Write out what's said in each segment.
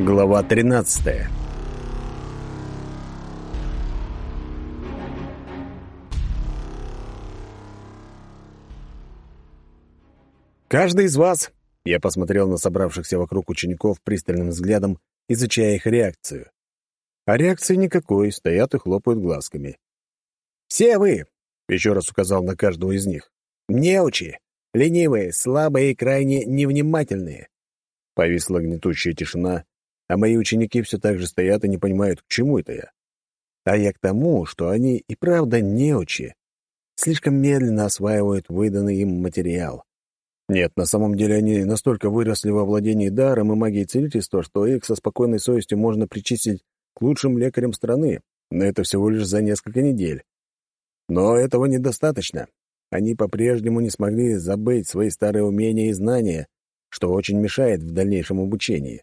Глава 13 Каждый из вас, я посмотрел на собравшихся вокруг учеников пристальным взглядом, изучая их реакцию. А реакции никакой, стоят и хлопают глазками. Все вы, еще раз указал на каждого из них, неучи, ленивые, слабые и крайне невнимательные. Повисла гнетущая тишина, а мои ученики все так же стоят и не понимают, к чему это я. А я к тому, что они и правда неучи. Слишком медленно осваивают выданный им материал. Нет, на самом деле они настолько выросли во владении даром и магией целительства, что их со спокойной совестью можно причислить к лучшим лекарям страны, но это всего лишь за несколько недель. Но этого недостаточно. Они по-прежнему не смогли забыть свои старые умения и знания, что очень мешает в дальнейшем обучении.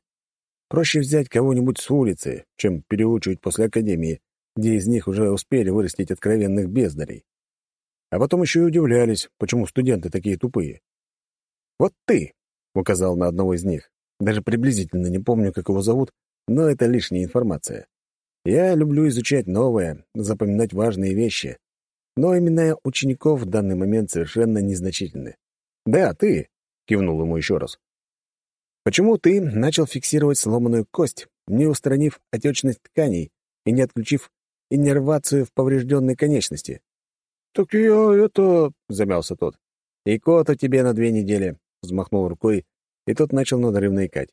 Проще взять кого-нибудь с улицы, чем переучивать после академии, где из них уже успели вырастить откровенных бездарей. А потом еще и удивлялись, почему студенты такие тупые. «Вот ты!» — указал на одного из них. Даже приблизительно не помню, как его зовут, но это лишняя информация. Я люблю изучать новое, запоминать важные вещи. Но именно учеников в данный момент совершенно незначительны. «Да, ты!» — кивнул ему еще раз. Почему ты начал фиксировать сломанную кость, не устранив отечность тканей и не отключив иннервацию в поврежденной конечности? «Так я это...» — замялся тот. «И коту тебе на две недели», — взмахнул рукой, и тот начал надрывно икать.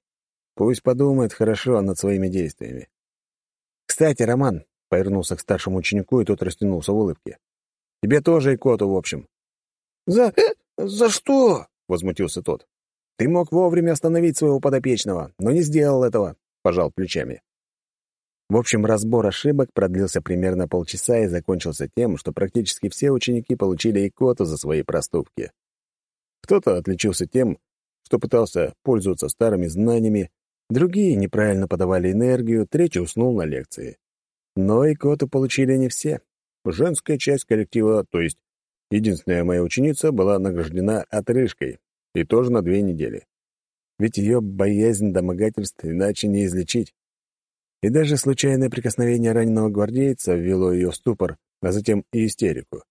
«Пусть подумает хорошо над своими действиями». «Кстати, Роман», — повернулся к старшему ученику, и тот растянулся в улыбке. «Тебе тоже и коту, в общем». «За... Э, за что?» — возмутился тот. Ты мог вовремя остановить своего подопечного, но не сделал этого», — пожал плечами. В общем, разбор ошибок продлился примерно полчаса и закончился тем, что практически все ученики получили икоту за свои проступки. Кто-то отличился тем, что пытался пользоваться старыми знаниями, другие неправильно подавали энергию, третий уснул на лекции. Но икоту получили не все. Женская часть коллектива, то есть единственная моя ученица, была награждена отрыжкой, и тоже на две недели. Ведь ее боязнь домогательств иначе не излечить. И даже случайное прикосновение раненого гвардейца ввело ее в ступор, а затем и истерику.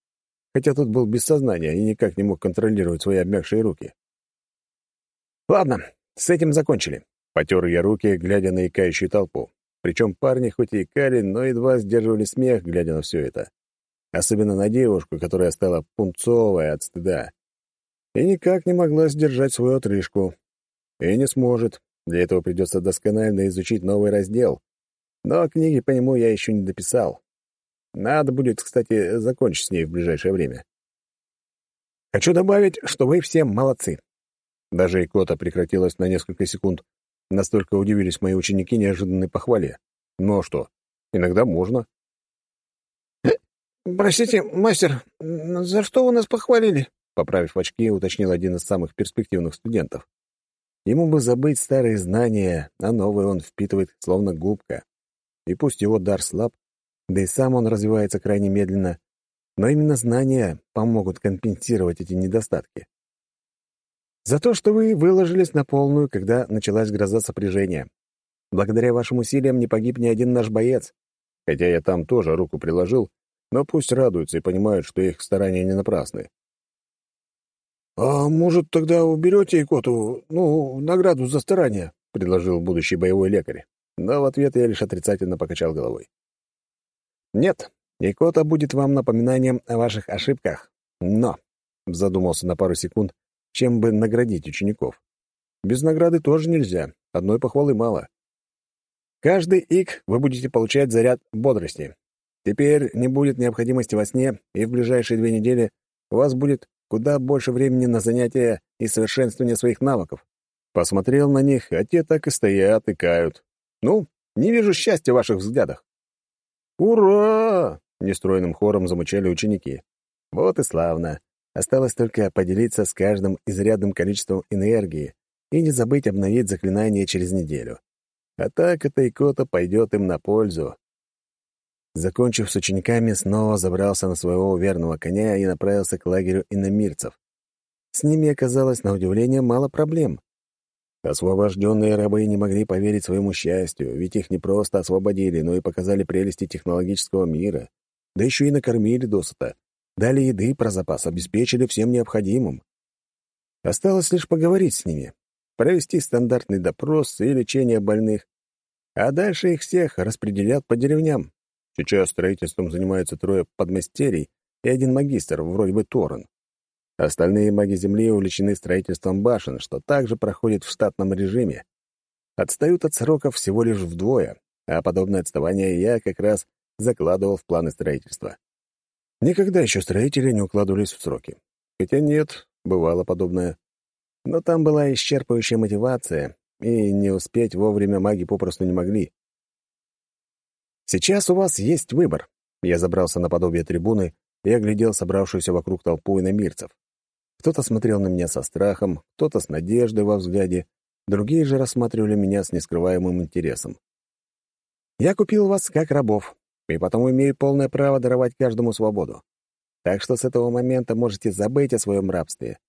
Хотя тот был без сознания и никак не мог контролировать свои обмякшие руки. «Ладно, с этим закончили», — потер я руки, глядя на икающую толпу. Причем парни хоть и икали, но едва сдерживали смех, глядя на все это. Особенно на девушку, которая стала пунцовая от стыда и никак не могла сдержать свою отрыжку. И не сможет. Для этого придется досконально изучить новый раздел. Но книги по нему я еще не дописал. Надо будет, кстати, закончить с ней в ближайшее время. Хочу добавить, что вы все молодцы. Даже икота прекратилась на несколько секунд. Настолько удивились мои ученики неожиданной похвале. Ну а что, иногда можно. «Простите, мастер, за что вы нас похвалили?» Поправив очки, уточнил один из самых перспективных студентов. Ему бы забыть старые знания, а новые он впитывает словно губка. И пусть его дар слаб, да и сам он развивается крайне медленно, но именно знания помогут компенсировать эти недостатки. За то, что вы выложились на полную, когда началась гроза сопряжения. Благодаря вашим усилиям не погиб ни один наш боец. Хотя я там тоже руку приложил, но пусть радуются и понимают, что их старания не напрасны. «А может, тогда уберете икоту, ну, награду за старание?» — предложил будущий боевой лекарь. Но в ответ я лишь отрицательно покачал головой. «Нет, икота будет вам напоминанием о ваших ошибках. Но...» — задумался на пару секунд, чем бы наградить учеников. «Без награды тоже нельзя, одной похвалы мало. Каждый ик вы будете получать заряд бодрости. Теперь не будет необходимости во сне, и в ближайшие две недели у вас будет куда больше времени на занятия и совершенствование своих навыков. Посмотрел на них, а те так и стоят и кают. Ну, не вижу счастья в ваших взглядах. «Ура!» — нестройным хором замучали ученики. Вот и славно. Осталось только поделиться с каждым изрядным количеством энергии и не забыть обновить заклинание через неделю. А так эта икота пойдет им на пользу. Закончив с учениками, снова забрался на своего верного коня и направился к лагерю иномирцев. С ними оказалось, на удивление, мало проблем. Освобожденные рабы не могли поверить своему счастью, ведь их не просто освободили, но и показали прелести технологического мира, да еще и накормили досыта, дали еды про запас, обеспечили всем необходимым. Осталось лишь поговорить с ними, провести стандартный допрос и лечение больных, а дальше их всех распределят по деревням. Сейчас строительством занимаются трое подмастерий и один магистр, вроде бы Торрен. Остальные маги Земли увлечены строительством башен, что также проходит в штатном режиме. Отстают от сроков всего лишь вдвое, а подобное отставание я как раз закладывал в планы строительства. Никогда еще строители не укладывались в сроки. Хотя нет, бывало подобное. Но там была исчерпывающая мотивация, и не успеть вовремя маги попросту не могли. Сейчас у вас есть выбор. Я забрался на подобие трибуны и оглядел собравшуюся вокруг толпу иномирцев. Кто-то смотрел на меня со страхом, кто-то с надеждой во взгляде, другие же рассматривали меня с нескрываемым интересом. Я купил вас как рабов, и потому имею полное право даровать каждому свободу. Так что с этого момента можете забыть о своем рабстве.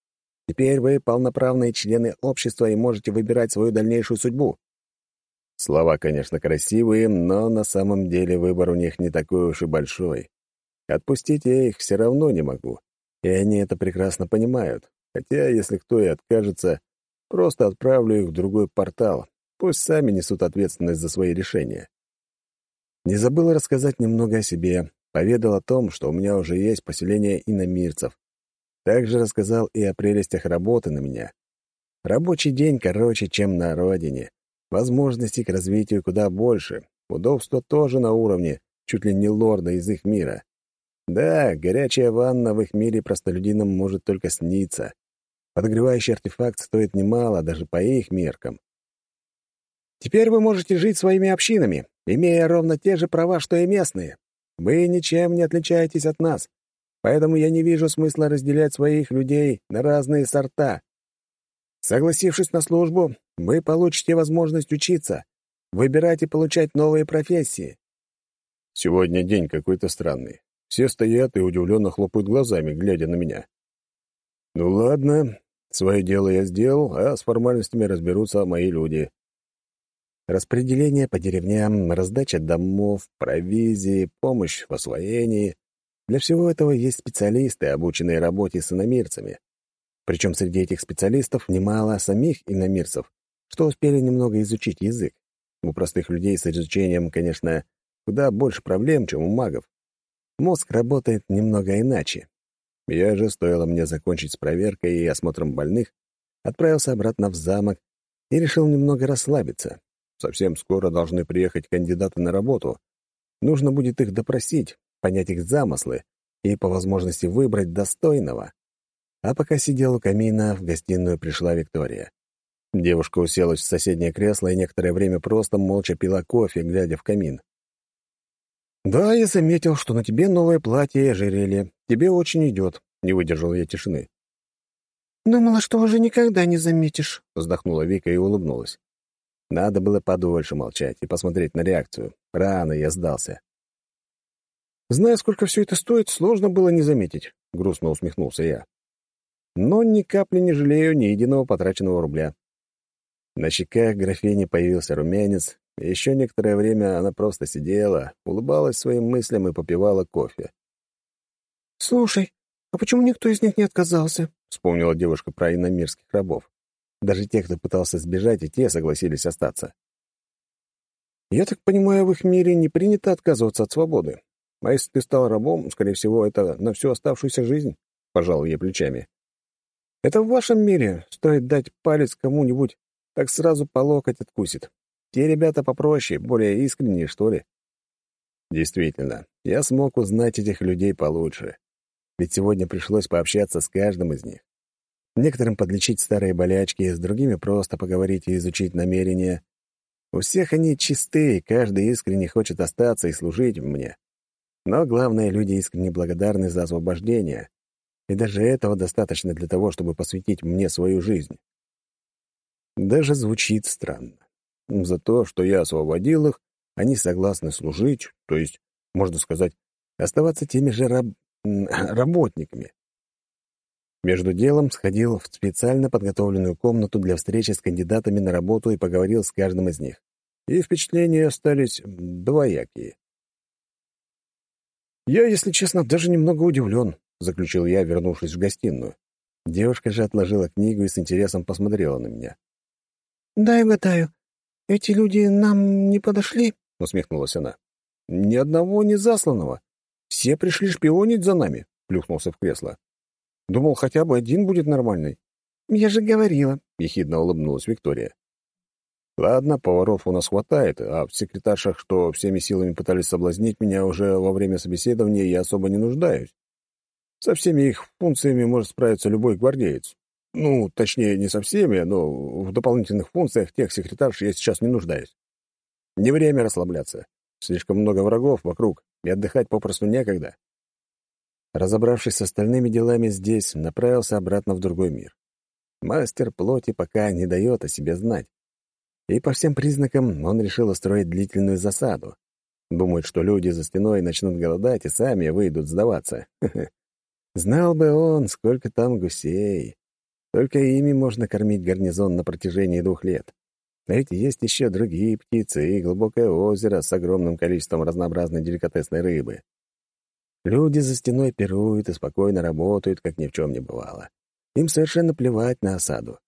Теперь вы полноправные члены общества и можете выбирать свою дальнейшую судьбу. Слова, конечно, красивые, но на самом деле выбор у них не такой уж и большой. Отпустить я их все равно не могу, и они это прекрасно понимают. Хотя, если кто и откажется, просто отправлю их в другой портал. Пусть сами несут ответственность за свои решения. Не забыл рассказать немного о себе, поведал о том, что у меня уже есть поселение иномирцев, также рассказал и о прелестях работы на меня. Рабочий день короче, чем на родине. Возможностей к развитию куда больше. Удобства тоже на уровне, чуть ли не лорда из их мира. Да, горячая ванна в их мире простолюдинам может только сниться. Подогревающий артефакт стоит немало, даже по их меркам. Теперь вы можете жить своими общинами, имея ровно те же права, что и местные. Вы ничем не отличаетесь от нас. Поэтому я не вижу смысла разделять своих людей на разные сорта. Согласившись на службу, вы получите возможность учиться, выбирать и получать новые профессии. Сегодня день какой-то странный. Все стоят и удивленно хлопают глазами, глядя на меня. Ну ладно, свое дело я сделал, а с формальностями разберутся мои люди. Распределение по деревням, раздача домов, провизии, помощь в освоении для всего этого есть специалисты, обученные работе с иномирцами. Причем среди этих специалистов немало самих иномирцев, что успели немного изучить язык. У простых людей с изучением, конечно, куда больше проблем, чем у магов. Мозг работает немного иначе. Я же, стоило мне закончить с проверкой и осмотром больных, отправился обратно в замок и решил немного расслабиться. Совсем скоро должны приехать кандидаты на работу. Нужно будет их допросить, понять их замыслы и, по возможности, выбрать достойного. А пока сидел у камина, в гостиную пришла Виктория. Девушка уселась в соседнее кресло и некоторое время просто молча пила кофе, глядя в камин. «Да, я заметил, что на тебе новое платье и ожерелье. Тебе очень идет», — не выдержал я тишины. «Думала, что уже никогда не заметишь», — вздохнула Вика и улыбнулась. Надо было подольше молчать и посмотреть на реакцию. Рано я сдался. Зная, сколько все это стоит, сложно было не заметить, — грустно усмехнулся я. Но ни капли не жалею ни единого потраченного рубля. На щеках графини появился румянец, и еще некоторое время она просто сидела, улыбалась своим мыслям и попивала кофе. «Слушай, а почему никто из них не отказался?» — вспомнила девушка про иномирских рабов. Даже те, кто пытался сбежать, и те согласились остаться. «Я так понимаю, в их мире не принято отказываться от свободы. А если ты стал рабом, скорее всего, это на всю оставшуюся жизнь, — пожал я плечами. Это в вашем мире стоит дать палец кому-нибудь, так сразу по локоть откусит. Те ребята попроще, более искренние, что ли. Действительно, я смог узнать этих людей получше. Ведь сегодня пришлось пообщаться с каждым из них. Некоторым подлечить старые болячки, с другими просто поговорить и изучить намерения. У всех они чистые, каждый искренне хочет остаться и служить мне. Но главное, люди искренне благодарны за освобождение, и даже этого достаточно для того, чтобы посвятить мне свою жизнь. Даже звучит странно. За то, что я освободил их, они согласны служить, то есть, можно сказать, оставаться теми же раб... работниками. Между делом сходил в специально подготовленную комнату для встречи с кандидатами на работу и поговорил с каждым из них. И впечатления остались двоякие. «Я, если честно, даже немного удивлен», — заключил я, вернувшись в гостиную. Девушка же отложила книгу и с интересом посмотрела на меня. «Дай угадаю. Эти люди нам не подошли?» — усмехнулась она. «Ни одного не засланного. Все пришли шпионить за нами», — плюхнулся в кресло. Думал, хотя бы один будет нормальный. «Я же говорила», — ехидно улыбнулась Виктория. «Ладно, поваров у нас хватает, а в секретаршах, что всеми силами пытались соблазнить меня уже во время собеседования, я особо не нуждаюсь. Со всеми их функциями может справиться любой гвардеец. Ну, точнее, не со всеми, но в дополнительных функциях тех секретарш я сейчас не нуждаюсь. Не время расслабляться. Слишком много врагов вокруг, и отдыхать попросту некогда. Разобравшись с остальными делами здесь, направился обратно в другой мир. Мастер плоти пока не дает о себе знать. И по всем признакам он решил устроить длительную засаду. Думает, что люди за стеной начнут голодать и сами выйдут сдаваться. Знал бы он, сколько там гусей. Только ими можно кормить гарнизон на протяжении двух лет. А ведь есть еще другие птицы и глубокое озеро с огромным количеством разнообразной деликатесной рыбы. Люди за стеной пируют и спокойно работают, как ни в чем не бывало. Им совершенно плевать на осаду.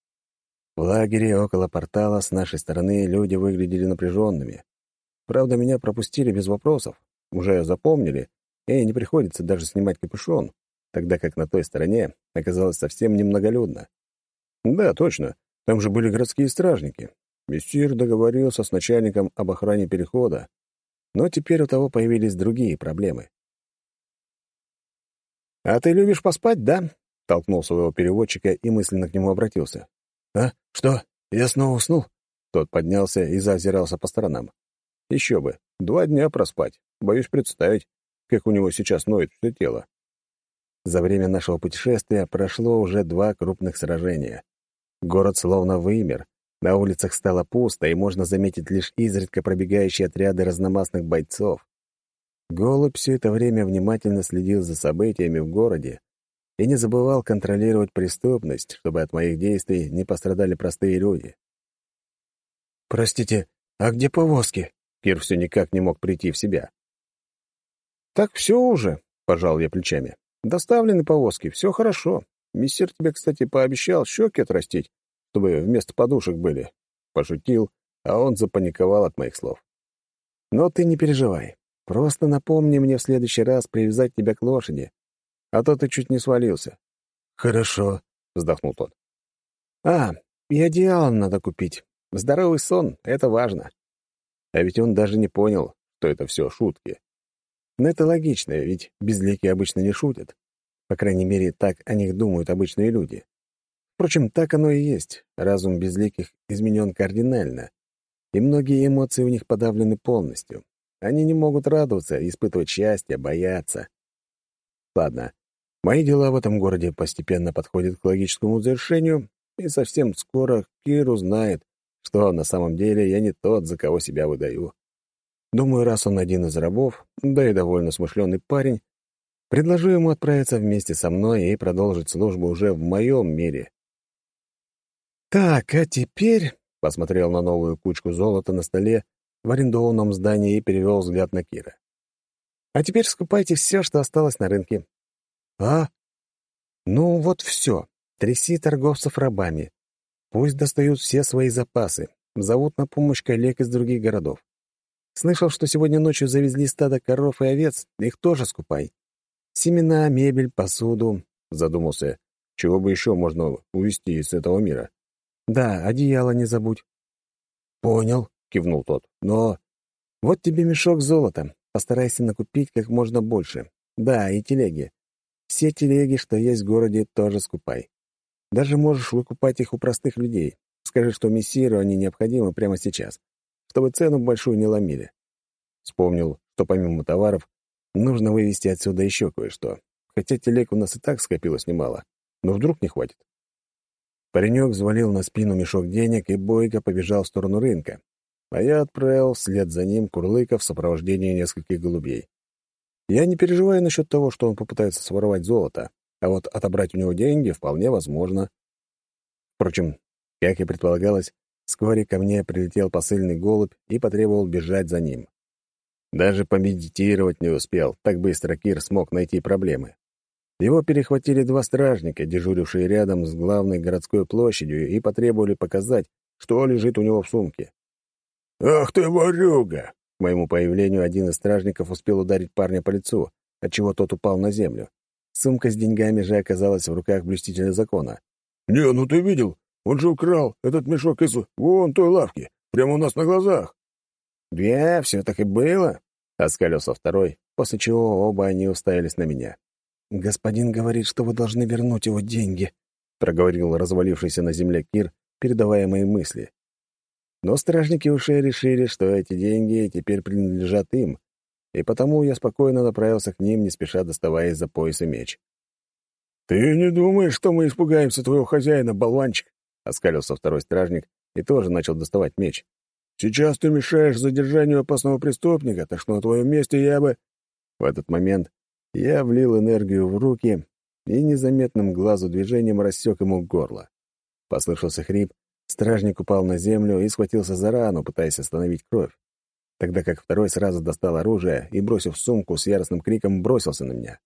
В лагере около портала с нашей стороны люди выглядели напряженными. Правда, меня пропустили без вопросов. Уже запомнили, и не приходится даже снимать капюшон, тогда как на той стороне оказалось совсем немноголюдно. Да, точно, там же были городские стражники. Мессир договорился с начальником об охране перехода, но теперь у того появились другие проблемы. «А ты любишь поспать, да?» — толкнул своего переводчика и мысленно к нему обратился. «А? Что? Я снова уснул?» Тот поднялся и заозирался по сторонам. «Еще бы. Два дня проспать. Боюсь представить, как у него сейчас ноет все тело». За время нашего путешествия прошло уже два крупных сражения. Город словно вымер. На улицах стало пусто, и можно заметить лишь изредка пробегающие отряды разномастных бойцов. Голубь все это время внимательно следил за событиями в городе и не забывал контролировать преступность, чтобы от моих действий не пострадали простые люди. «Простите, а где повозки?» Кир все никак не мог прийти в себя. «Так все уже», — пожал я плечами. «Доставлены повозки, все хорошо. Мессир тебе, кстати, пообещал щеки отрастить, чтобы вместо подушек были». Пошутил, а он запаниковал от моих слов. «Но ты не переживай. Просто напомни мне в следующий раз привязать тебя к лошади, а то ты чуть не свалился». «Хорошо», — вздохнул тот. «А, и одеяло надо купить. Здоровый сон — это важно». А ведь он даже не понял, что это все шутки. Но это логично, ведь безликие обычно не шутят. По крайней мере, так о них думают обычные люди. Впрочем, так оно и есть. Разум безликих изменен кардинально, и многие эмоции у них подавлены полностью. Они не могут радоваться, испытывать счастье, бояться. Ладно, мои дела в этом городе постепенно подходят к логическому завершению, и совсем скоро Кир узнает, что на самом деле я не тот, за кого себя выдаю. Думаю, раз он один из рабов, да и довольно смышленый парень, предложу ему отправиться вместе со мной и продолжить службу уже в моем мире. «Так, а теперь...» — посмотрел на новую кучку золота на столе в арендованном здании и перевел взгляд на Кира. «А теперь скупайте все, что осталось на рынке». «А? Ну вот все. Тряси торговцев рабами. Пусть достают все свои запасы. Зовут на помощь коллег из других городов. Слышал, что сегодня ночью завезли стадо коров и овец. Их тоже скупай. Семена, мебель, посуду. Задумался, чего бы еще можно увезти из этого мира. Да, одеяло не забудь. Понял кивнул тот. «Но вот тебе мешок золота. Постарайся накупить как можно больше. Да, и телеги. Все телеги, что есть в городе, тоже скупай. Даже можешь выкупать их у простых людей. Скажи, что мессиру они необходимы прямо сейчас, чтобы цену большую не ломили. Вспомнил, что помимо товаров нужно вывести отсюда еще кое-что. Хотя телег у нас и так скопилось немало. Но вдруг не хватит. Паренек взвалил на спину мешок денег и бойко побежал в сторону рынка, а я отправил вслед за ним Курлыка в сопровождении нескольких голубей. Я не переживаю насчет того, что он попытается своровать золото. а вот отобрать у него деньги вполне возможно. Впрочем, как и предполагалось, вскоре ко мне прилетел посыльный голубь и потребовал бежать за ним. Даже помедитировать не успел, так быстро Кир смог найти проблемы. Его перехватили два стражника, дежурившие рядом с главной городской площадью, и потребовали показать, что лежит у него в сумке. «Ах ты, ворюга!» К моему появлению один из стражников успел ударить парня по лицу, отчего тот упал на землю. Сумка с деньгами же оказалась в руках блюстителя закона. «Не, ну ты видел? Он же украл этот мешок из вон той лавки, прямо у нас на глазах». «Да, все так и было», — оскалился второй, после чего оба они уставились на меня. «Господин говорит, что вы должны вернуть его деньги», — проговорил развалившийся на земле Кир, передавая мои мысли. Но стражники уже решили, что эти деньги теперь принадлежат им, и потому я спокойно направился к ним, не спеша доставая из-за пояса меч. «Ты не думаешь, что мы испугаемся твоего хозяина, болванчик?» — оскалился второй стражник и тоже начал доставать меч. «Сейчас ты мешаешь задержанию опасного преступника, так что на твоем месте я бы...» В этот момент я влил энергию в руки и незаметным глазу движением рассек ему горло. Послышался хрип, стражник упал на землю и схватился за рану, пытаясь остановить кровь, тогда как второй сразу достал оружие и, бросив сумку, с яростным криком бросился на меня.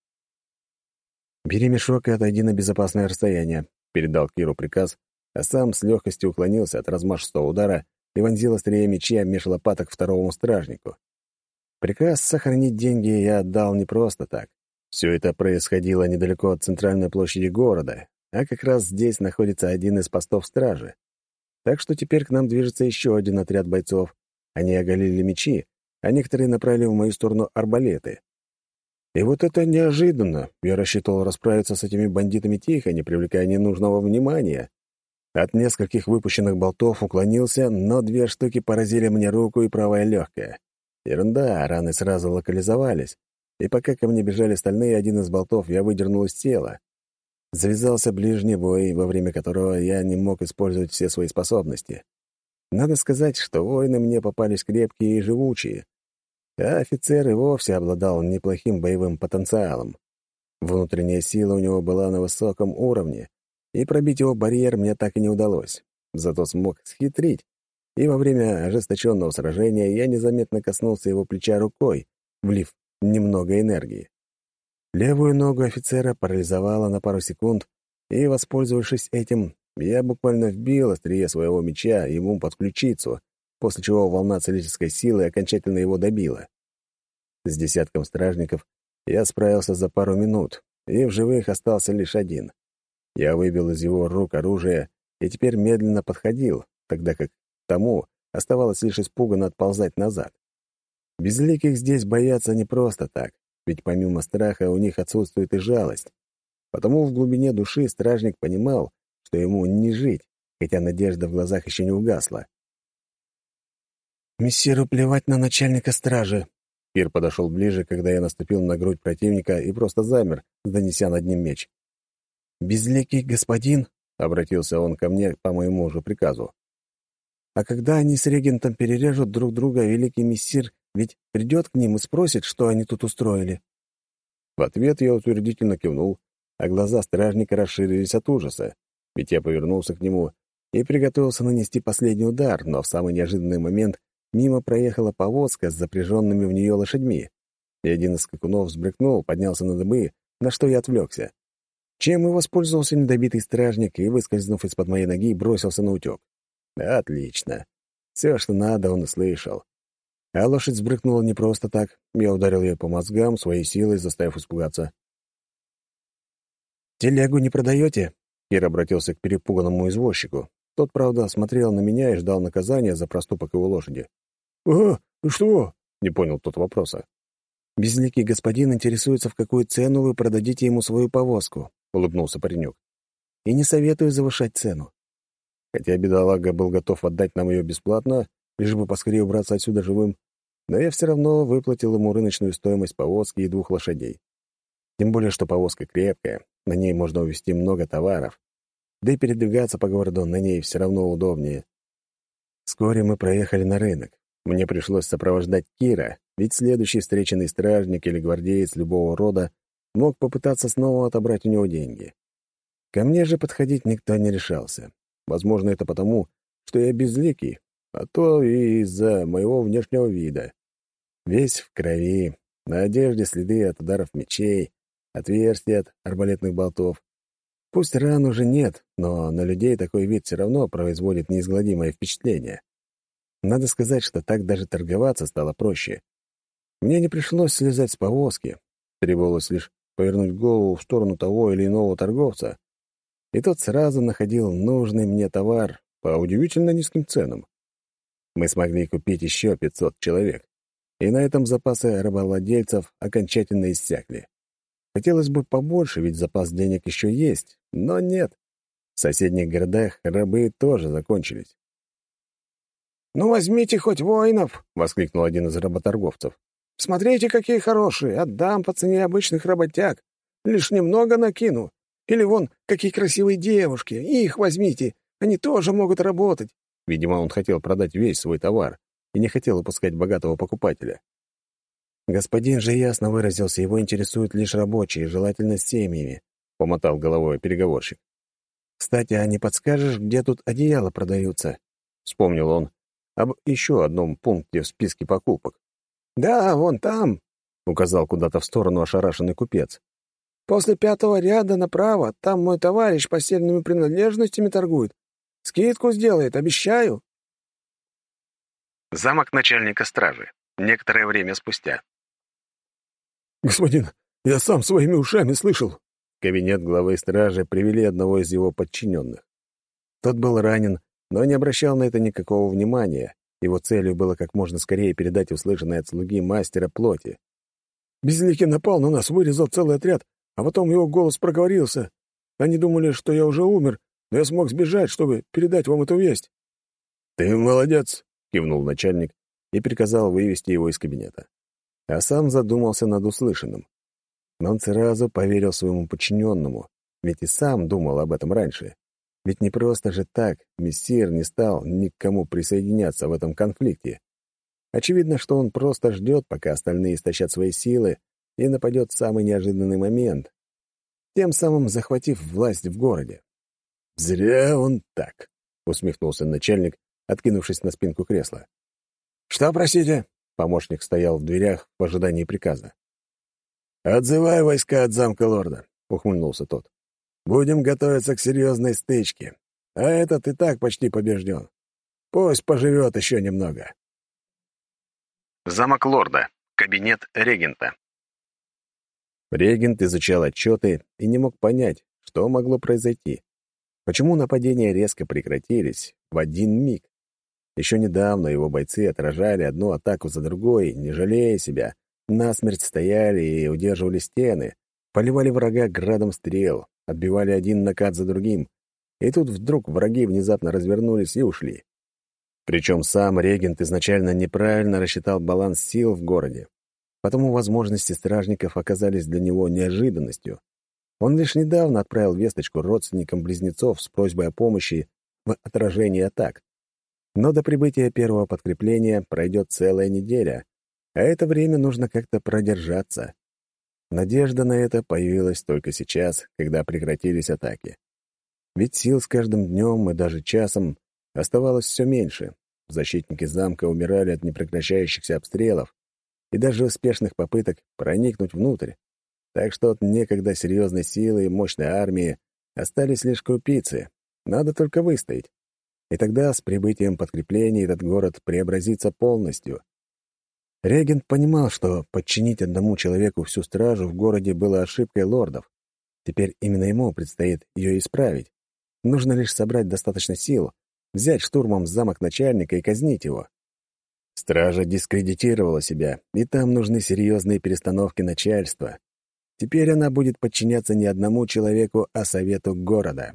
«Бери мешок и отойди на безопасное расстояние», — передал Киру приказ, а сам с легкостью уклонился от размашистого удара и вонзил острие меча меж лопаток второму стражнику. Приказ сохранить деньги я отдал не просто так. Все это происходило недалеко от центральной площади города, а как раз здесь находится один из постов стражи. Так что теперь к нам движется еще один отряд бойцов. Они оголили мечи, а некоторые направили в мою сторону арбалеты. И вот это неожиданно. Я рассчитывал расправиться с этими бандитами тихо, не привлекая ненужного внимания. От нескольких выпущенных болтов уклонился, но две штуки поразили мне руку и правое легкое. Ерунда, раны сразу локализовались, и пока ко мне бежали остальные, один из болтов я выдернул из тела. Завязался ближний бой, во время которого я не мог использовать все свои способности. Надо сказать, что воины мне попались крепкие и живучие, а офицер и вовсе обладал неплохим боевым потенциалом. Внутренняя сила у него была на высоком уровне, и пробить его барьер мне так и не удалось. Зато смог схитрить, и во время ожесточенного сражения я незаметно коснулся его плеча рукой, влив немного энергии. Левую ногу офицера парализовало на пару секунд, и, воспользовавшись этим, я буквально вбил острие своего меча ему под ключицу, после чего волна целительской силы окончательно его добила. С десятком стражников я справился за пару минут, и в живых остался лишь один. Я выбил из его рук оружие и теперь медленно подходил, тогда как тому оставалось лишь испуганно отползать назад. Безликих здесь боятся не просто так, ведь помимо страха у них отсутствует и жалость. Потому в глубине души стражник понимал, что ему не жить, хотя надежда в глазах еще не угасла. «Мессиру плевать на начальника стражи». Кир подошел ближе, когда я наступил на грудь противника и просто замер, донеся над ним меч. «Безликий господин», — обратился он ко мне по моему же приказу. «А когда они с регентом перережут друг друга, великий мессир ведь придет к ним и спросит, что они тут устроили». В ответ я утвердительно кивнул, а глаза стражника расширились от ужаса, ведь я повернулся к нему и приготовился нанести последний удар, но в самый неожиданный момент мимо проехала повозка с запряженными в нее лошадьми, и один из скакунов взбрыкнул, поднялся на дыбы, на что я отвлекся. Чем и воспользовался недобитый стражник и, выскользнув из-под моей ноги, бросился на утек. Отлично. Все, что надо, он услышал. А лошадь сбрыкнула не просто так. Я ударил ее по мозгам своей силой, заставив испугаться. «Телегу не продаете?» Кир обратился к перепуганному извозчику. Тот, правда, смотрел на меня и ждал наказания за проступок его лошади. «Ага, что?» — не понял тот вопроса. «Безликий господин интересуется, в какую цену вы продадите ему свою повозку», — улыбнулся паренек. «И не советую завышать цену». Хотя бедолага был готов отдать нам ее бесплатно, лишь бы поскорее убраться отсюда живым, но я все равно выплатил ему рыночную стоимость повозки и двух лошадей. Тем более, что повозка крепкая, на ней можно увезти много товаров, да и передвигаться по городу на ней все равно удобнее. Вскоре мы проехали на рынок. Мне пришлось сопровождать Кира, ведь следующий встреченный стражник или гвардеец любого рода мог попытаться снова отобрать у него деньги. Ко мне же подходить никто не решался. Возможно, это потому, что я безликий, а то и из-за моего внешнего вида. Весь в крови, на одежде следы от ударов мечей, отверстия от арбалетных болтов. Пусть ран уже нет, но на людей такой вид все равно производит неизгладимое впечатление. Надо сказать, что так даже торговаться стало проще. Мне не пришлось слезать с повозки. Требовалось лишь повернуть голову в сторону того или иного торговца, и тот сразу находил нужный мне товар по удивительно низким ценам. Мы смогли купить еще 500 человек, и на этом запасы рабовладельцев окончательно иссякли. Хотелось бы побольше, ведь запас денег еще есть, но нет. В соседних городах рабы тоже закончились. «Ну, возьмите хоть воинов!» — воскликнул один из работорговцев. «Смотрите, какие хорошие! Отдам по цене обычных работяг. Лишь немного накину. Или вон, какие красивые девушки! Их возьмите! Они тоже могут работать!» Видимо, он хотел продать весь свой товар и не хотел упускать богатого покупателя. Господин же ясно выразился, его интересуют лишь рабочие, желательно с семьями, — помотал головой переговорщик. «Кстати, а не подскажешь, где тут одеяла продаются?» — вспомнил он об еще одном пункте в списке покупок. «Да, вон там», — указал куда-то в сторону ошарашенный купец. «После пятого ряда направо, там мой товарищ постельными принадлежностями торгует. Скидку сделает, обещаю». Замок начальника стражи. Некоторое время спустя. «Господин, я сам своими ушами слышал». В кабинет главы стражи привели одного из его подчиненных. Тот был ранен, но не обращал на это никакого внимания. Его целью было как можно скорее передать услышанное от слуги мастера плоти. «Безликий напал на нас, вырезал целый отряд, а потом его голос проговорился. Они думали, что я уже умер, но я смог сбежать, чтобы передать вам эту весть». «Ты молодец», — кивнул начальник и приказал вывести его из кабинета. А сам задумался над услышанным. Но он сразу поверил своему подчиненному, ведь и сам думал об этом раньше. Ведь не просто же так мессир не стал ни к кому присоединяться в этом конфликте. Очевидно, что он просто ждет, пока остальные истощат свои силы, и нападет в самый неожиданный момент, тем самым захватив власть в городе. «Зря он так», — усмехнулся начальник, откинувшись на спинку кресла. «Что, простите?» — помощник стоял в дверях в ожидании приказа. «Отзывай войска от замка лорда», — ухмыльнулся тот. Будем готовиться к серьезной стычке. А этот и так почти побежден. Пусть поживет еще немного. Замок лорда. Кабинет регента. Регент изучал отчеты и не мог понять, что могло произойти. Почему нападения резко прекратились в один миг? Еще недавно его бойцы отражали одну атаку за другой, не жалея себя, насмерть стояли и удерживали стены, поливали врага градом стрел, отбивали один накат за другим, и тут вдруг враги внезапно развернулись и ушли. Причем сам регент изначально неправильно рассчитал баланс сил в городе, потому возможности стражников оказались для него неожиданностью. Он лишь недавно отправил весточку родственникам близнецов с просьбой о помощи в отражении атак. Но до прибытия первого подкрепления пройдет целая неделя, а это время нужно как-то продержаться. Надежда на это появилась только сейчас, когда прекратились атаки. Ведь сил с каждым днем и даже часом оставалось все меньше. Защитники замка умирали от непрекращающихся обстрелов и даже успешных попыток проникнуть внутрь. Так что от некогда серьезной силы и мощной армии остались лишь крупицы. Надо только выстоять. И тогда с прибытием подкреплений этот город преобразится полностью. Регент понимал, что подчинить одному человеку всю стражу в городе было ошибкой лордов. Теперь именно ему предстоит ее исправить. Нужно лишь собрать достаточно сил, взять штурмом замок начальника и казнить его. Стража дискредитировала себя, и там нужны серьезные перестановки начальства. Теперь она будет подчиняться не одному человеку, а совету города.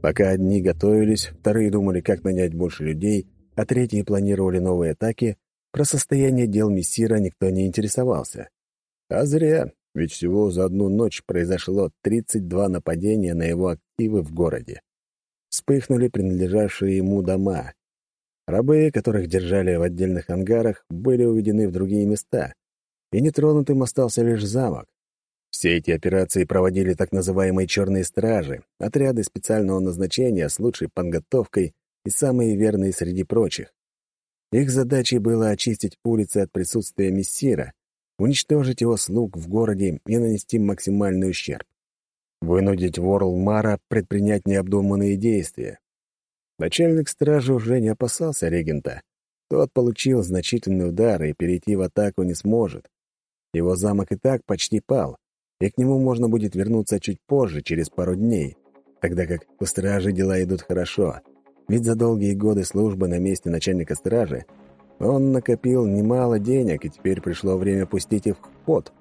Пока одни готовились, вторые думали, как нанять больше людей, а третьи планировали новые атаки, про состояние дел мессира никто не интересовался. А зря, ведь всего за одну ночь произошло 32 нападения на его активы в городе. вспыхнули принадлежавшие ему дома. Рабы, которых держали в отдельных ангарах, были уведены в другие места, и нетронутым остался лишь замок. Все эти операции проводили так называемые «черные стражи», отряды специального назначения с лучшей подготовкой и самые верные среди прочих. Их задачей было очистить улицы от присутствия мессира, уничтожить его слуг в городе и нанести максимальный ущерб. Вынудить Ворлмара предпринять необдуманные действия. Начальник стражи уже не опасался регента. Тот получил значительный удар и перейти в атаку не сможет. Его замок и так почти пал, и к нему можно будет вернуться чуть позже, через пару дней, тогда как у стражи дела идут хорошо. Ведь за долгие годы службы на месте начальника стражи он накопил немало денег, и теперь пришло время пустить их в ход.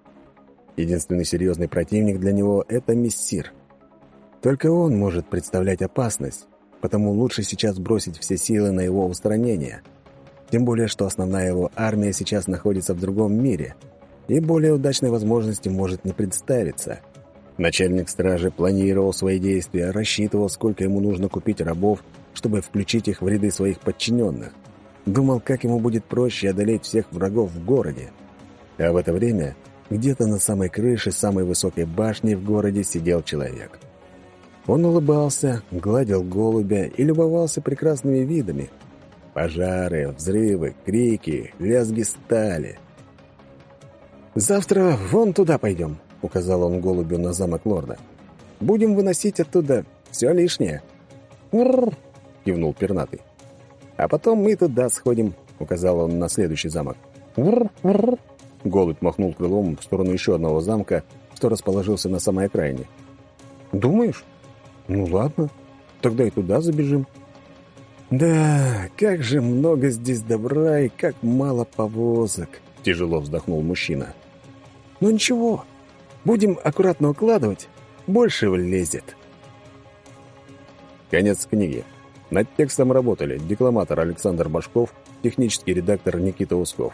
Единственный серьезный противник для него — это мессир. Только он может представлять опасность, потому лучше сейчас бросить все силы на его устранение. Тем более, что основная его армия сейчас находится в другом мире, и более удачной возможности может не представиться. Начальник стражи планировал свои действия, рассчитывал, сколько ему нужно купить рабов, чтобы включить их в ряды своих подчиненных. Думал, как ему будет проще одолеть всех врагов в городе. А в это время где-то на самой крыше самой высокой башни в городе сидел человек. Он улыбался, гладил голубя и любовался прекрасными видами. Пожары, взрывы, крики, лязги стали. «Завтра вон туда пойдем», — указал он голубю на замок лорда. «Будем выносить оттуда все лишнее». «Ур!» — кивнул пернатый. «А потом мы туда сходим», — указал он на следующий замок. «Ур! Ур!» Голубь махнул крылом в сторону еще одного замка, что расположился на самой окраине. «Думаешь? Ну ладно, тогда и туда забежим». «Да, как же много здесь добра и как мало повозок», — тяжело вздохнул мужчина. «Ну ничего, будем аккуратно укладывать, больше влезет». Конец книги. Над текстом работали декламатор Александр Башков, технический редактор Никита Усков.